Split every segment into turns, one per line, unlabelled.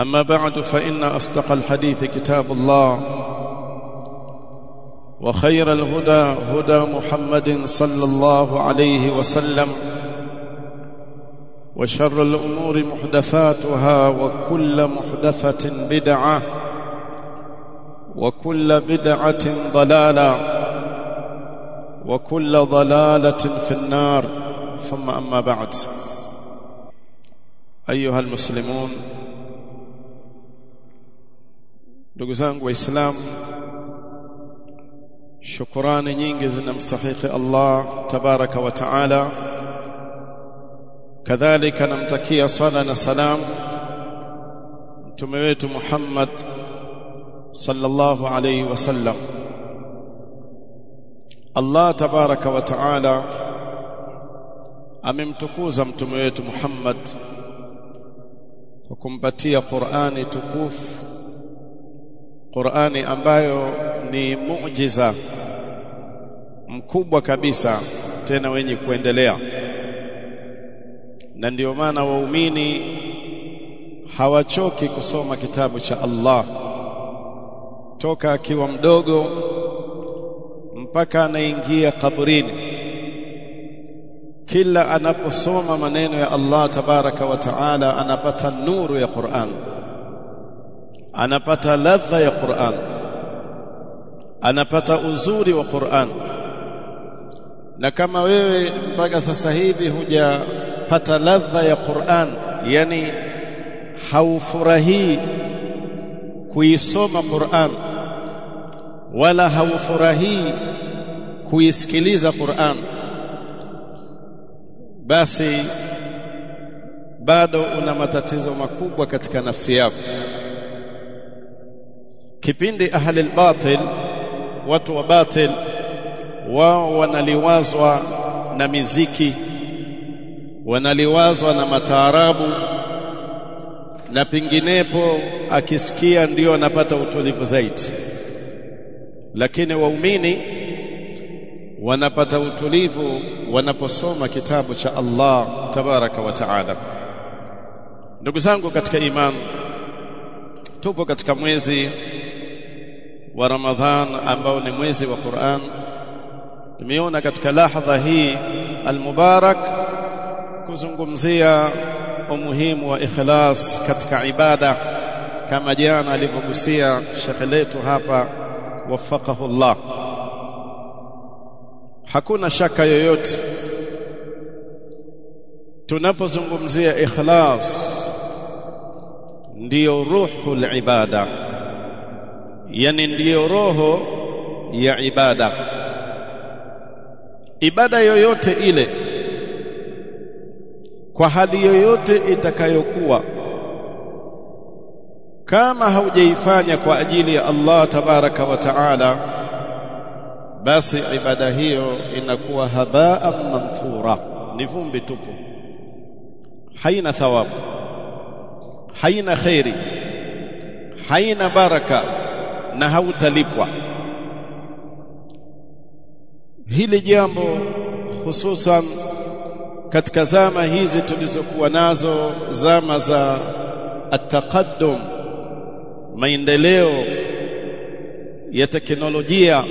أما بعد فإن أصدق الحديث كتاب الله وخير الهدى هدى محمد صلى الله عليه وسلم وشر الأمور محدثاتها وكل محدثة بدعة وكل بدعة ضلالة وكل ضلالة في النار. ثم أما بعد. أيها المسلمون ndugu zangu waislamu shukrani nyingi zinamstahiki Allah tabaraka wa taala kadhalika namtakia sala na salam mtume wetu Muhammad sallallahu alayhi wasallam Allah tabaraka wa taala amemtukuza mtume wetu Muhammad kwa kumpatia Qur'ani tukufu Qur'ani ambayo ni muujiza mkubwa kabisa tena wenye kuendelea. Na ndio maana waumini hawachoki kusoma kitabu cha Allah. Toka akiwa mdogo mpaka anaingia kaburini kila anaposoma maneno ya Allah tabaraka wa taala anapata nuru ya Qur'an anapata ladha ya Qur'an. Anapata uzuri wa Qur'an. Na kama wewe mpaka sasa hivi hujapata ladha ya Qur'an yani haufurahii kuisoma Qur'an wala haufurahii kuisikiliza Qur'an basi bado una matatizo makubwa katika nafsi yako kipindi ahli albatil watu wa batil wao wanaliwazwa na miziki wanaliwazwa na mataarabu na pinginepo akisikia ndiyo anapata utulivu zaidi. Lakini waumini wanapata utulivu wanaposoma kitabu cha Allah tabaraka wa taala. Ndugu zangu katika imani tupo katika mwezi wa Ramadhan ambao ni mwezi wa Qur'an. Tumeona katika lahadha hii almubarak kuzungumzia umuhimu wa ikhlas katika ibada. Kama jana alivyogusia shekhe letu hapa wafaqahu Allah hakuna shaka yoyote tunapozungumzia ikhlas ndiyo ruhul ibada yani ndiyo roho ya ibada. Ibada yoyote ile kwa hali yoyote itakayokuwa kama haujaifanya kwa ajili ya Allah tabaraka wa taala basi ibada hiyo inakuwa habaa manthura ni vumbi tupu. Haina thawabu. Haina khairi. Haina baraka na hautalipwa. Hili jambo hususan katika zama hizi tulizokuwa nazo zama za ataqaddum maendeleo ya teknolojia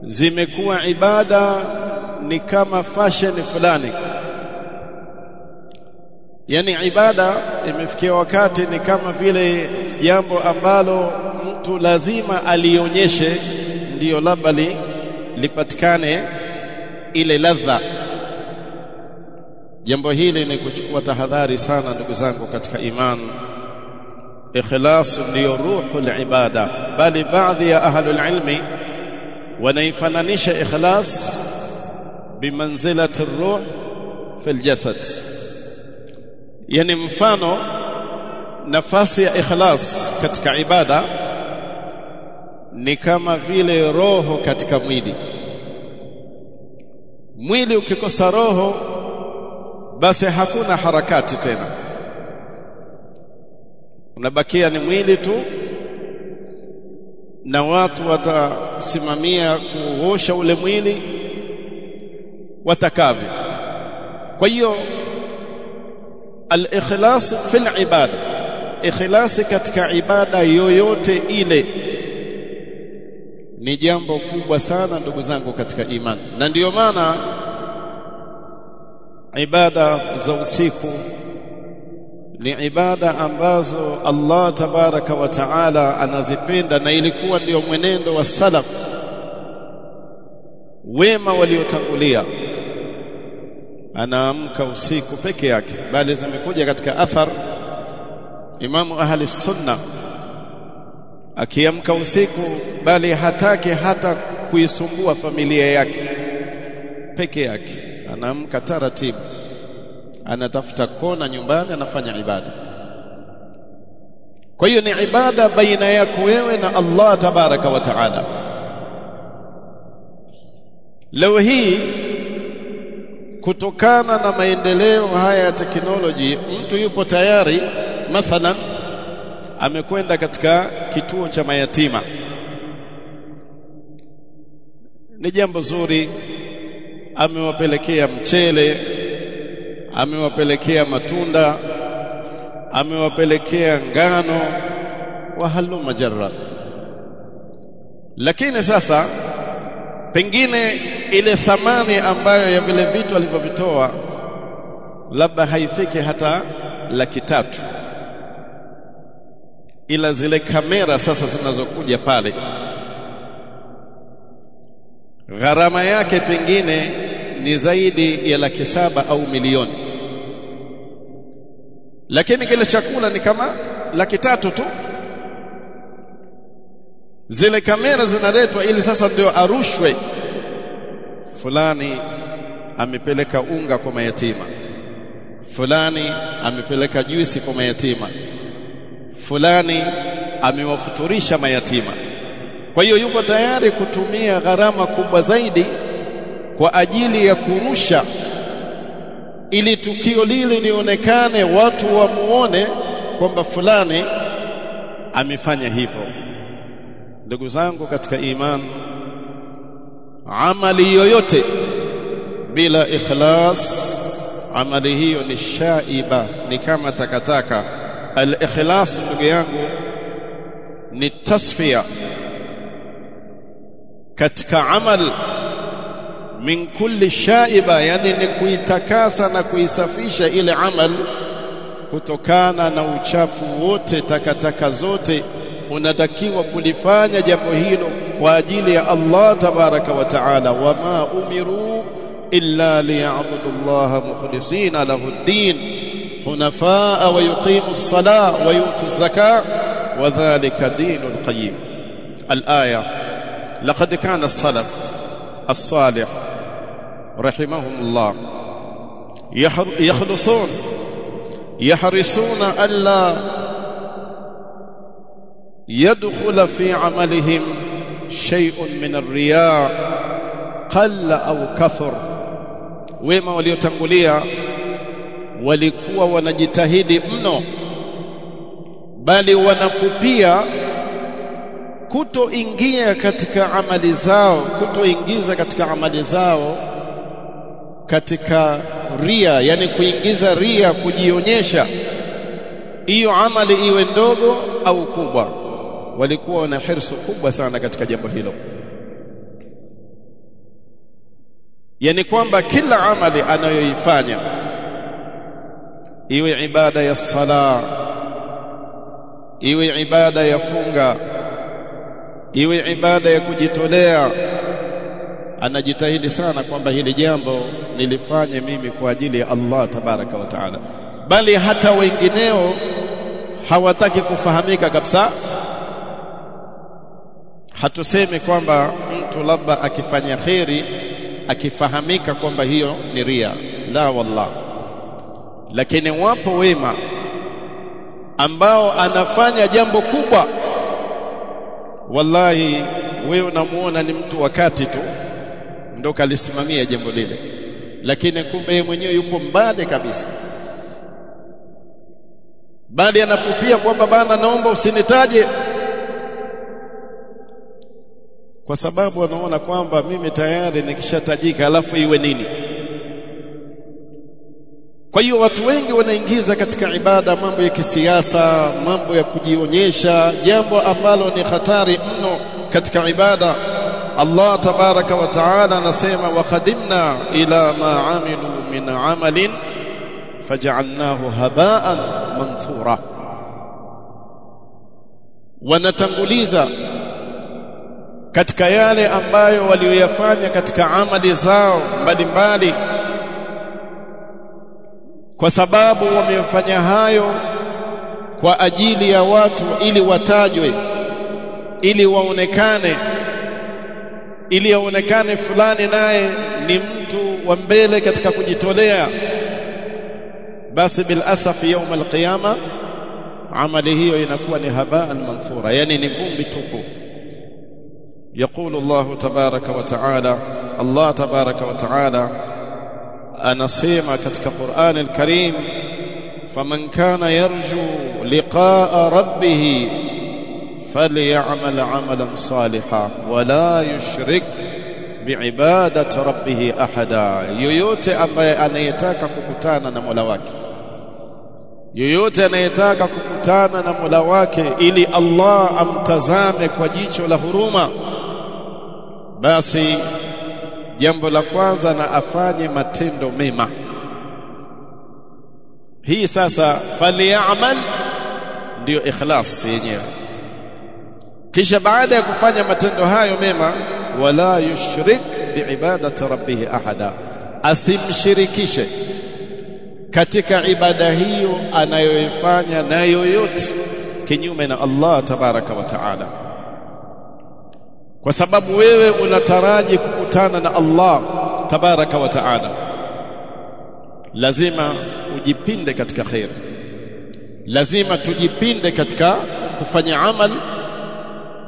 zimekuwa ibada ni kama fashion fulani. Yani ibada imefikia wakati ni kama vile jambo ambalo mtu lazima alionyeshe ndiyo labda li, lipatikane ile ladha jambo hili ni kuchukua tahadhari sana ndugu zangu katika iman ikhlas ndiyo ruhul ibada bali baadhi ya ahlul ilmi wanaifananisha ikhlas bimanzilati ruh fil jasad yani mfano nafasi ya ikhlas katika ibada ni kama vile roho katika mwili. Mwili ukikosa roho basi hakuna harakati tena. Unabakia ni mwili tu na watu watasimamia kuosha ule mwili watakavyo kwa hiyo al-ikhlas fil ibada. Ikhlasi katika ibada yoyote ile ni jambo kubwa sana ndugu zangu katika imani na ndiyo maana ibada za usiku ni ibada ambazo Allah tabaraka wa taala anazipenda na ilikuwa ndiyo mwenendo wa salaf wema waliotangulia. Anaamka usiku peke yake bali zimekuja katika athar. Imamu ahli sunna akiamka usiku bali hataki hata kuisumbua familia yake peke yake. Anaamka taratibu anatafuta kona nyumbani anafanya ibada. Kwa hiyo ni ibada baina yako wewe na Allah tabaraka wa taala. Leo hii kutokana na maendeleo haya ya teknoloji mtu yupo tayari mathalan amekwenda katika kituo cha mayatima. Ni jambo zuri. Amewapelekea mchele amewapelekea matunda amewapelekea ngano wa halu majarra. Lakini sasa pengine ile thamani ambayo ya vile vitu alivyovitoa labda haifiki hata laki tatu ila zile kamera sasa zinazokuja pale gharama yake pengine ni zaidi ya laki saba au milioni. Lakini kile chakula ni kama laki tatu tu. Zile kamera zinaletwa ili sasa ndio arushwe. Fulani amepeleka unga kwa mayatima. Fulani amepeleka juisi kwa mayatima fulani amewafuturisha mayatima. Kwa hiyo yuko tayari kutumia gharama kubwa zaidi kwa ajili ya kurusha ili tukio lile lionekane watu wamuone kwamba fulani amefanya hivyo. Ndugu zangu katika imani amali yoyote bila ikhlas amali hiyo ni shaiba ni kama takataka al-ikhlas ndugu yangu ni tasfia katika amal min kulli shaiba yani ni kuitakasa na kuisafisha ile amal kutokana na uchafu wote takataka zote unatakiwa kulifanya jambo hilo kwa ajili ya Allah tabaraka wa taala. Wama umiru illa liya'budu Allah mukhlisina lahu ad-din حنفاء ويقيم الصلاة ويؤتوا الزكاة وذلك دين القيم. الآية لقد كان السلف الصالح رحمهم الله يخلصون يحرصون ألا يدخل في عملهم شيء من الرياء قل أو كثر وما waliotangulia walikuwa wanajitahidi mno bali wanakupia kutoingia katika amali zao kutoingiza katika amali zao katika ria yani kuingiza ria kujionyesha. Hiyo amali iwe ndogo au kubwa. Walikuwa na hirsu kubwa sana katika jambo hilo. Yani kwamba kila amali anayoifanya iwe ibada ya sala. Iwe ibada ya funga. Iwe ibada ya kujitolea. Anajitahidi sana kwamba hili jambo nilifanye mimi kwa ajili ya Allah tabaraka wa taala. Bali hata wengineo hawataki kufahamika kabisa. Hatusemi kwamba mtu labda akifanya kheri akifahamika kwamba hiyo ni ria. La wallah lakini wapo wema ambao anafanya jambo kubwa. Wallahi wewe unamuona ni mtu wakati tu ndo kalisimamia jambo lile. Lakini kumbe yeye mwenyewe yupo mbali kabisa. Bali anapupia kwamba bana naomba usinitaje. Kwa sababu anaona kwamba mimi tayari nikishatajika alafu iwe nini kwa hiyo watu wengi wanaingiza katika ibada mambo ya kisiasa mambo ya kujionyesha jambo ambalo ni hatari mno katika ibada. Allah tabaraka wa taala anasema waqadimna ila ma amilu min amalin faj'alnahu haba'an manthura wanatanguliza katika yale ambayo walioyafanya katika amali zao mbalimbali kwa sababu wamefanya hayo kwa ajili ya watu ili watajwe ili waonekane ili aonekane fulani naye ni mtu wa mbele katika kujitolea basi bil asaf يوم القيامه amali hiyo inakuwa ni habaan manthura yani ni vumbi tupu يقول الله تبارك وتعالى الله تبارك وتعالى anasema katika Qur'an al-Karim faman kana yarju liqa'a rabbih falyamal 'amalan salihan wala yushrik biibadati rabbih ahada. Yoyote ambaye anayetaka kukutana na Mola wake yoyote anayetaka kukutana na Mola wake ili Allah amtazame kwa jicho la huruma basi jambo la kwanza na afanye matendo mema. Hii sasa falyamal ndiyo ikhlas yenyewe. Kisha baada ya kufanya matendo hayo mema wala yushrik biibadati rabbih ahada asimshirikishe katika ibada hiyo anayoifanya na yoyote kinyume na Allah tabaraka wa taala kwa sababu wewe unataraji kukutana na Allah tabaraka wa taala. Lazima ujipinde katika khair. Lazima tujipinde katika kufanya amal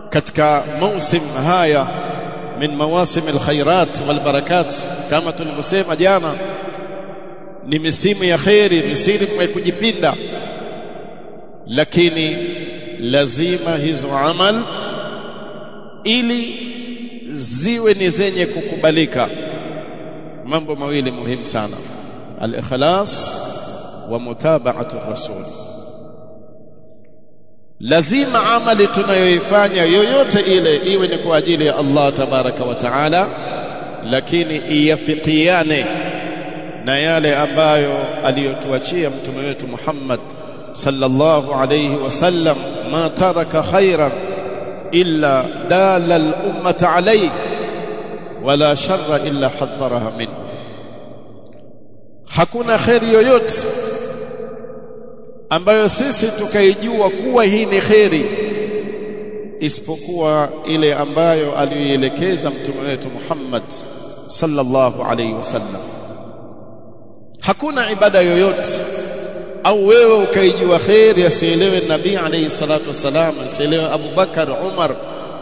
katika mausim haya min mawasim alkhairat walbarakat kama tulivyosema jana ni misimu ya khairi misimu ya kujipinda. Lakini lazima hizo amal ili ziwe ni zenye kukubalika. Mambo mawili muhimu sana. Al-ikhlas wa mutaba'atu rasul lazima amali tunayoifanya yoyote ile iwe ni kwa ajili ya Allah tabaraka wa taala lakini iyafikiane na yale ambayo aliyotuachia mtume wetu Muhammad sallallahu alayhi wasallam ma taraka khairan illa dala al-ummata alayhi wala sharra illa hadharaha minhu hakuna khairi yoyote ambayo sisi tukaijua kuwa hii ni khairi isipokuwa ile ambayo aliyoelekeza mtume wetu Muhammad sallallahu alayhi wasallam. Hakuna ibada yoyote au wewe ukaijua kheri asielewe nabii alayhi salatu wasalam asielewe Abu Bakar Umar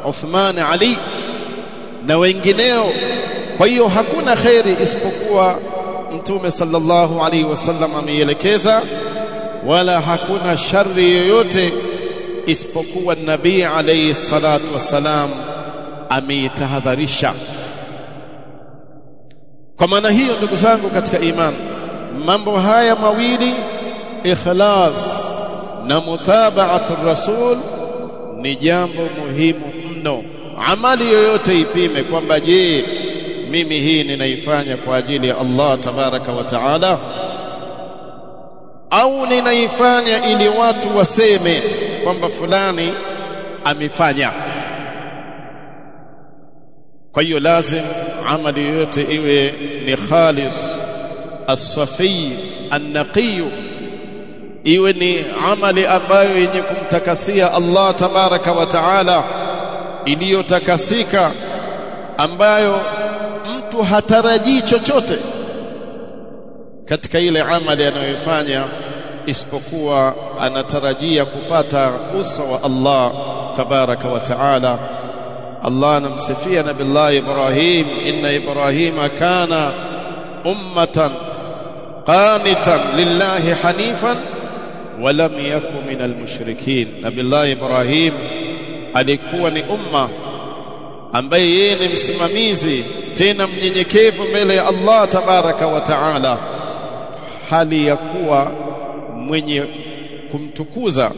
Uthman Ali na wengineo. Kwa hiyo hakuna kheri isipokuwa mtume sallallahu alaihi wasallam ameielekeza wala hakuna shari yoyote isipokuwa nabii alayhi salatu wassalam ameitahadharisha. Kwa maana hiyo ndugu zangu katika imani mambo haya mawili ikhlas na mutabaat rasul ni jambo muhimu mno. Amali yoyote ipime kwamba je mimi hii ninaifanya kwa ajili ya Allah tabaraka wa taala? Au ninaifanya ili watu waseme kwamba fulani amefanya? Kwa hiyo lazim amali yoyote iwe ni khalis as-safi an-naqi iwe ni amali ambayo yenye kumtakasia Allah tabaraka wa taala iliyotakasika ambayo mtu hatarajii chochote katika ile amali anayoifanya isipokuwa anatarajia kupata uso wa Allah tabaraka wa taala. Allah anamsifia nabillahi Ibrahim inna Ibrahima kana ummatan qanitan lillahi hanifan wa lam yakun minal mushrikin nabillahi Ibrahim alikuwa ni umma ambaye yeye ni msimamizi tena mnyenyekevu mbele ya Allah tabaraka wa taala. Hali ya kuwa mwenye kumtukuza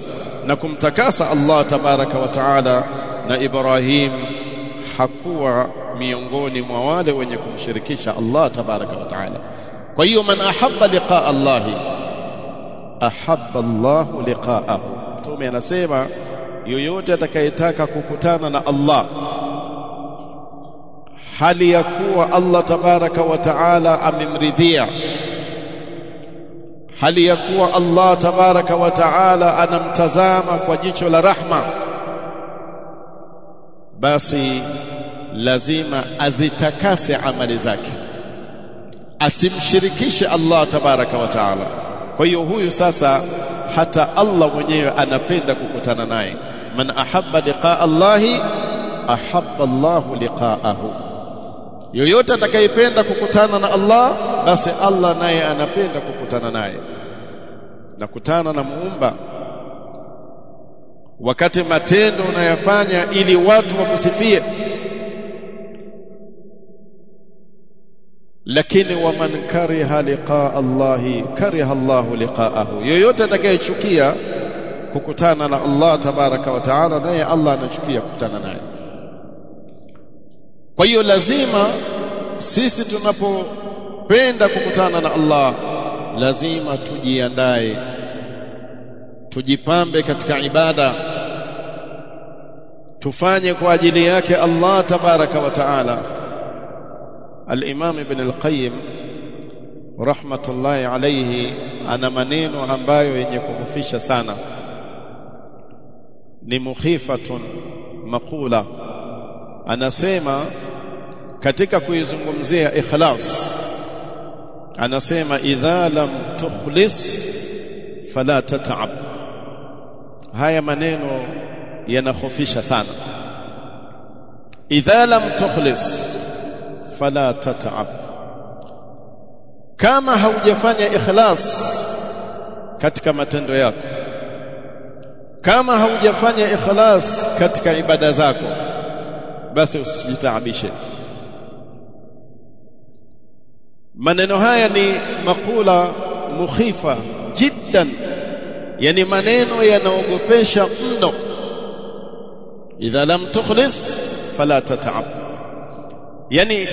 na kumtakasa Allah tabaraka wa taala na Ibrahim hakuwa miongoni mwa wale wenye kumshirikisha Allah tabaraka wa taala. Kwa hiyo man ahabba liqa Allah ahabba Allah liqaahu. Mtume anasema yoyote atakayetaka kukutana na Allah hali ya kuwa Allah tabaraka wa taala amemridhia hali ya kuwa Allah tabaraka wa taala anamtazama kwa jicho la rahma basi lazima azitakase amali zake asimshirikishe Allah tabaraka wa taala kwa hiyo huyu sasa hata Allah mwenyewe anapenda kukutana naye. Man ahabba liqaa Allahi ahabba Allahu liqaahu. Yoyote atakayependa kukutana na Allah basi Allah naye anapenda kukutana naye. Nakutana na muumba. Wakati matendo unayafanya ili watu wakusifie lakini waman kariha liqaa Allahi kariha Allahu liqaahu. Yoyote atakayechukia kukutana na Allah tabaraka wa taala naye Allah anachukia kukutana naye. Kwa hiyo lazima sisi tunapopenda kukutana na Allah lazima tujiandae tujipambe katika ibada. Tufanye kwa ajili yake Allah tabaraka wa taala al-Imam Ibn al-Qayyim rahmatullahi alayhi ana maneno ambayo yenye kukufisha sana. Ni mukhifatun maqula. Anasema katika kuizungumzia ikhlas anasema idha lam tukhlis fala tata'ab haya maneno yanahofisha sana. Idha lam tukhlis fala tat'ab. Kama haujafanya ikhlas katika matendo yako kama haujafanya ikhlas katika ibada zako basi usijitaabishe maneno haya ni makula mukhifa jiddan yani maneno yanaogopesha mno. Idha lam tukhlis fala tata'ab yani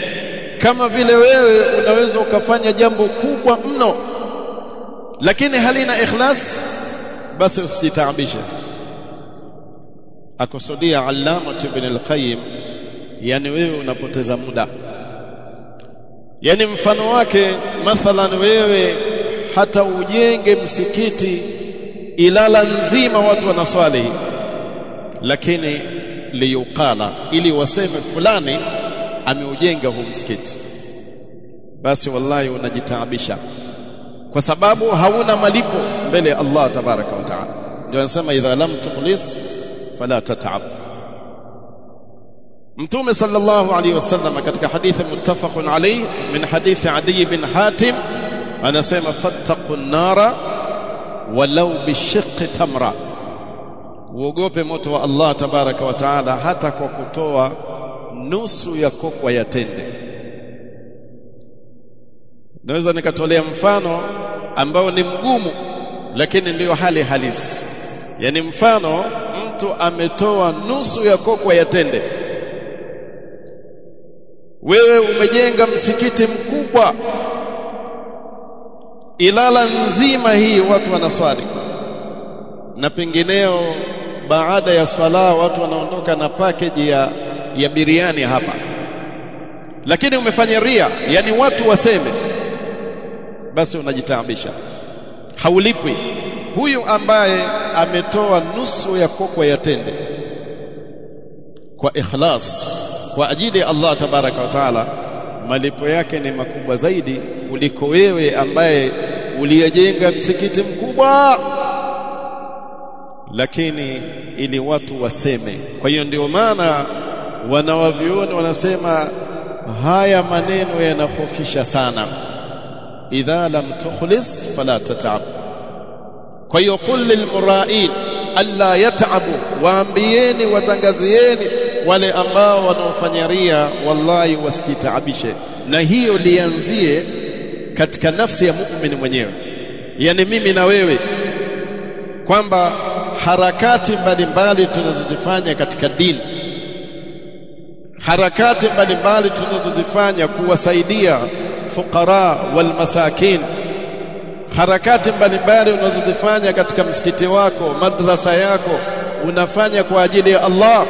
kama vile wewe unaweza ukafanya jambo kubwa mno lakini halina ikhlas basi usijitaabishe. Akusudia allama ibn al-qayyim yani wewe unapoteza muda. Yani mfano wake mathalan wewe hata ujenge msikiti Ilala nzima watu wanaswali lakini liyukala ili waseme fulani ameujenga huu msikiti. Basi wallahi unajitaabisha. Kwa sababu hauna malipo mbele ya Allah tabaraka wa taala. Ndio anasema idha lam tuqlis fala tat'ab. Mtume sallallahu alaihi wasallam katika hadithi muttafaqun alayhi min hadithi Adi bin Hatim anasema fattaqun nara walau bishiqqi tamra. Uogope moto wa Allah tabaraka wa taala hata kwa kutoa nusu ya kokwa ya tende. Naweza nikatolea mfano ambao ni mgumu lakini ndiyo hali halisi. Yani mfano mtu ametoa nusu ya kokwa ya tende. Wewe umejenga msikiti mkubwa. Ilala nzima hii watu wanaswali. Na pengineo baada ya swala watu wanaondoka na package ya ya biriani hapa. Lakini umefanya ria yani watu waseme basi unajitaabisha. Haulipwi huyu ambaye ametoa nusu ya kokwa ya tende kwa ikhlas kwa ajili ya Allah tabaraka wa taala malipo yake ni makubwa zaidi kuliko wewe ambaye uliyejenga msikiti mkubwa. Lakini ili watu waseme. Kwa hiyo ndio maana wanawavioni wanasema haya maneno yanahofisha sana. Idha lam tukhlis fala tatab. Kwa hiyo qul lil murain alla yat'abu. Waambieni watangazieni wale ambao wanaofanya ria wallahi wasikitaabishe na hiyo lianzie katika nafsi ya muumini mwenyewe. Yani mimi na wewe kwamba harakati mbalimbali tunazozifanya katika dini harakati mbalimbali tunazozifanya kuwasaidia fuqara wal masakin. Harakati mbalimbali unazozifanya katika msikiti wako madrasa yako unafanya kwa ajili ya Allah.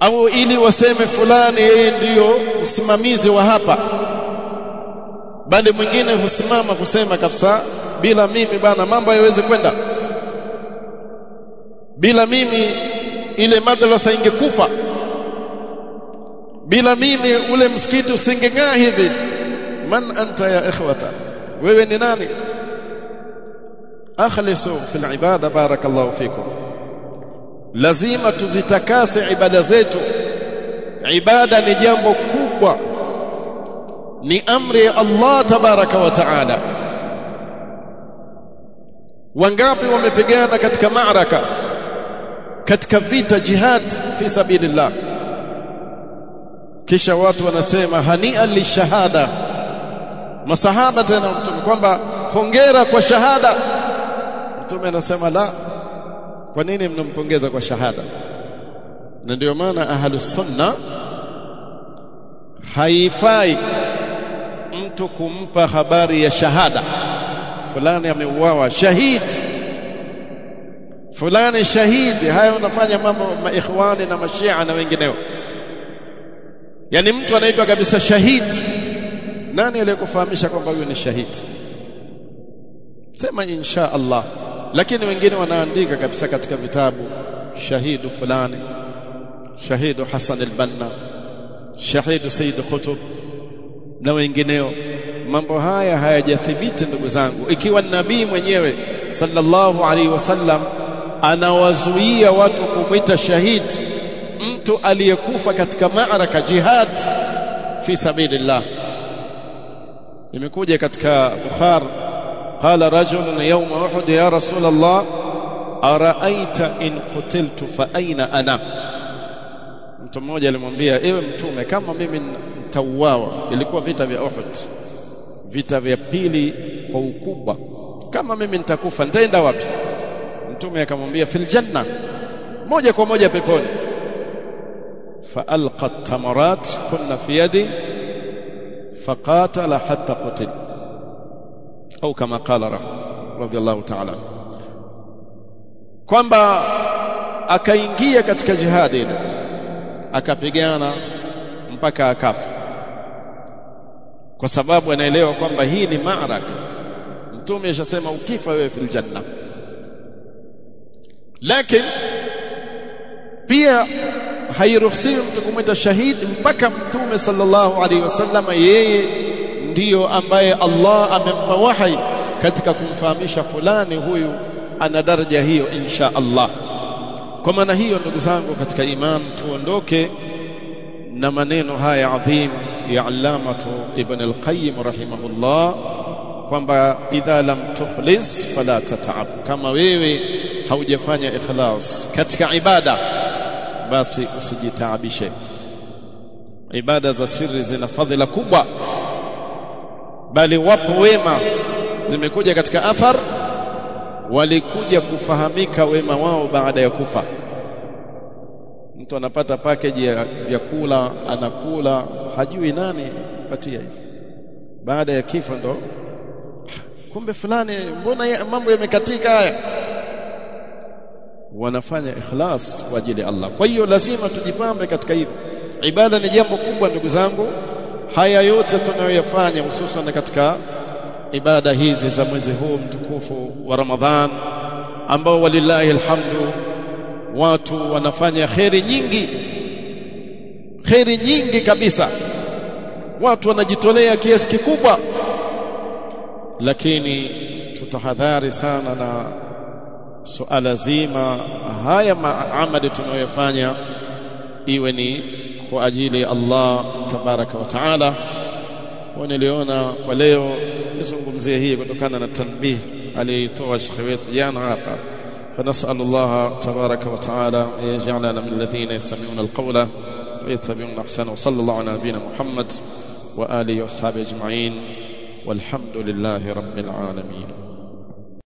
Au ili waseme fulani yeye ndiyo msimamizi wa hapa. Bali mwingine husimama kusema kabisa bila mimi bana mambo hayawezi kwenda. Bila mimi ile madrasa ingekufa. Bila mimi ule msikiti usingeng'aa hivi. Man anta ya ikhwata? Wewe ni nani? Akhlisu fil ibada barakallahu fikum. Lazima tuzitakase ibada zetu. Ibada ni jambo kubwa. Ni amri ya Allah tabaraka wa taala. Wangapi wamepigana katika maaraka katika vita jihad fi sabilillah. Kisha watu wanasema hania lishahada masahaba tena mtume kwamba hongera kwa shahada. Mtume anasema la kwa nini mnampongeza kwa shahada? Na ndio maana ahlus sunna haifai mtu kumpa habari ya shahada. Fulani ameuawa shahid fulani shahidi haya unafanya mambo maikhwani na mashia na wengineo. Yani mtu anaitwa kabisa shahidi nani aliyekufahamisha kwamba huyu ni shahidi sema insha Allah. Lakini wengine wanaandika kabisa katika vitabu shahidu fulani shahidu Hassan al-Banna shahidu Said Qutb na wengineo. Mambo haya hayajathibiti ndugu zangu. Ikiwa nabii mwenyewe sallallahu alaihi wasallam anawazuia watu kumwita shahidi mtu aliyekufa katika maaraka jihad fi sabilillah. Imekuja katika bukhar qala rajulun yawma uhud ya rasul allah araaita in qutiltu fa aina ana? Mtu mmoja alimwambia ewe mtume kama mimi nitauawa ilikuwa vita vya uhud vita vya pili kwa ukubwa kama mimi nitakufa nitaenda wapi? mtume akamwambia fil janna moja kwa moja peponi فالقى التمرات كنا في يدي فقاتل حتى قتل au kama qala radhiallahu ta'ala kwamba akaingia katika jihadi ile akapigana mpaka akafa kwa sababu anaelewa kwamba hii ni maaraka mtume ashasema ukifa wewe fil janna lakini pia hairuhusiwi mtu kumwita shahidi mpaka mtume sallallahu alaihi wasallam yeye ndiyo ambaye Allah amempa wahi katika kumfahamisha fulani huyu ana daraja hiyo insha Allah. Kwa maana hiyo ndugu zangu katika iman tuondoke na maneno haya adhim ya allamatu ibn al-qayyim rahimahullah kwamba idha lam tukhlis fala tatab. Kama wewe haujafanya ikhlas katika ibada basi usijitaabishe. Ibada za siri zina fadhila kubwa bali wapo wema zimekuja katika athar walikuja kufahamika wema wao baada ya kufa. Mtu anapata package ya vyakula anakula hajui nani patia hivi. Baada ya kifo ndo kumbe fulani mbona mambo yamekatika haya wanafanya ikhlas kwa ajili ya Allah. Kwa hiyo lazima tujipambe katika hivyo ibada ni jambo kubwa ndugu zangu. Haya yote tunayoyafanya hususan katika ibada hizi za mwezi huu mtukufu wa Ramadhan ambao walillahi alhamdu watu wanafanya kheri nyingi. Kheri nyingi kabisa. Watu wanajitolea kiasi kikubwa. Lakini tutahadhari sana na suala zima haya maamali tunayofanya iwe ni kwa ajili ya Allah tabaraka wa taala kwa niliona kwa leo nizungumzie hii kutokana na tanbih alitoa shekhe wetu jana hapa فنسأل الله تبارك وتعالى أن يجعلنا من الذين يستمعون القول ويتبعون أحسنه وصلى الله على نبينا محمد وآله وأصحابه أجمعين والحمد لله رب العالمين